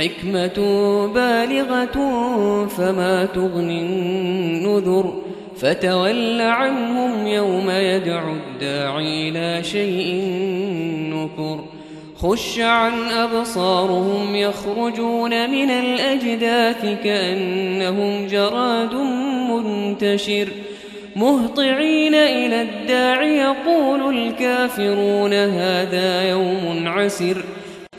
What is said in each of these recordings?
حكمة بالغة فما تغني النذر فتول عنهم يوم يدعو الداعي إلى شيء نكر خش عن أبصارهم يخرجون من الأجداث كأنهم جراد منتشر مهطعين إلى الداع يقول الكافرون هذا يوم عسر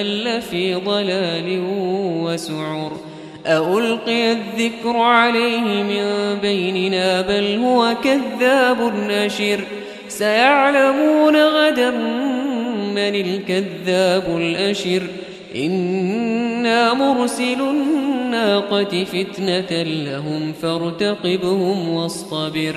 إذا لفي ضلال وسعر ألقي الذكر عليه من بيننا بل هو كذاب نشر سيعلمون غدا من الكذاب الأشر إنا مرسل الناقة فتنة لهم فارتقبهم واصطبر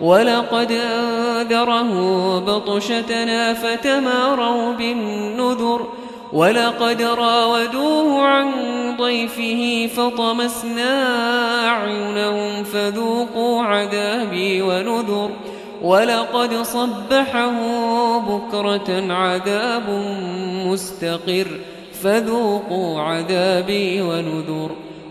ولقد أنذره بطشتنا فتماروا بالنذر ولقد راودوه عن ضيفه فطمسنا أعينهم فذوقوا عذابي ونذر ولقد صبحه بكرة عذاب مستقر فذوقوا عذابي ونذر